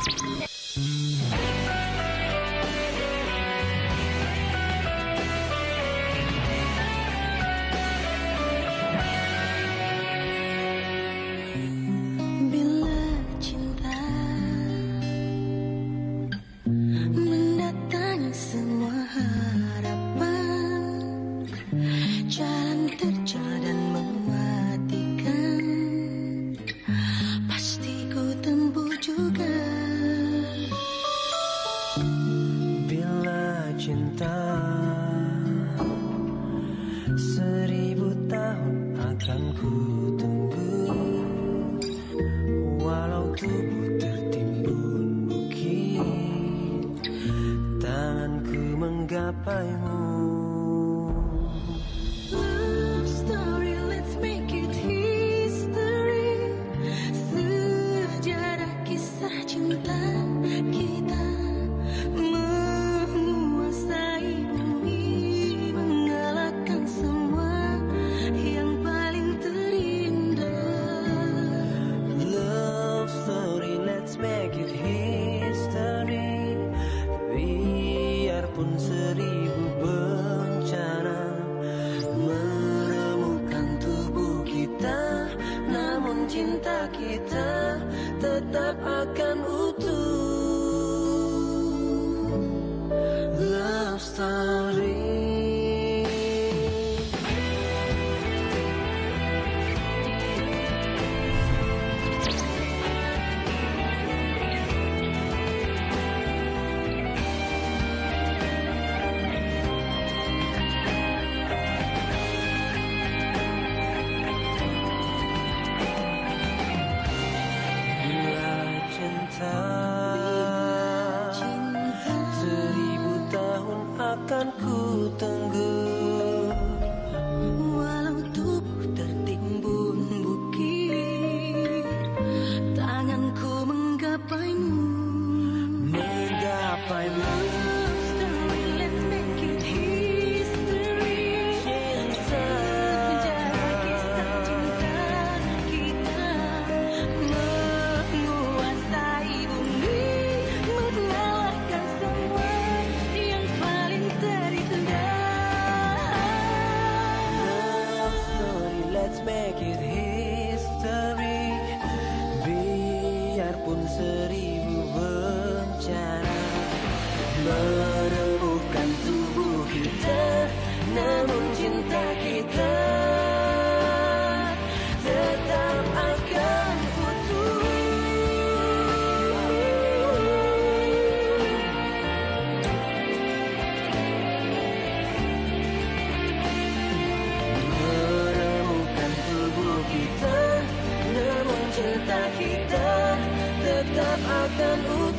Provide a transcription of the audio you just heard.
Bila cinta Mendatangi semua harap Tunggu. Walau tubuh tertimbun bukit Tanganku menggapaimu make it history. Biarpun seribu bencana Menemukan tubuh kita Namun cinta kita tetap akan Menggapaimu Love Menemukan tubuh kita Namun cinta kita Tetap akan utuh menemukan tubuh kita Namun cinta kita tetap akan utuh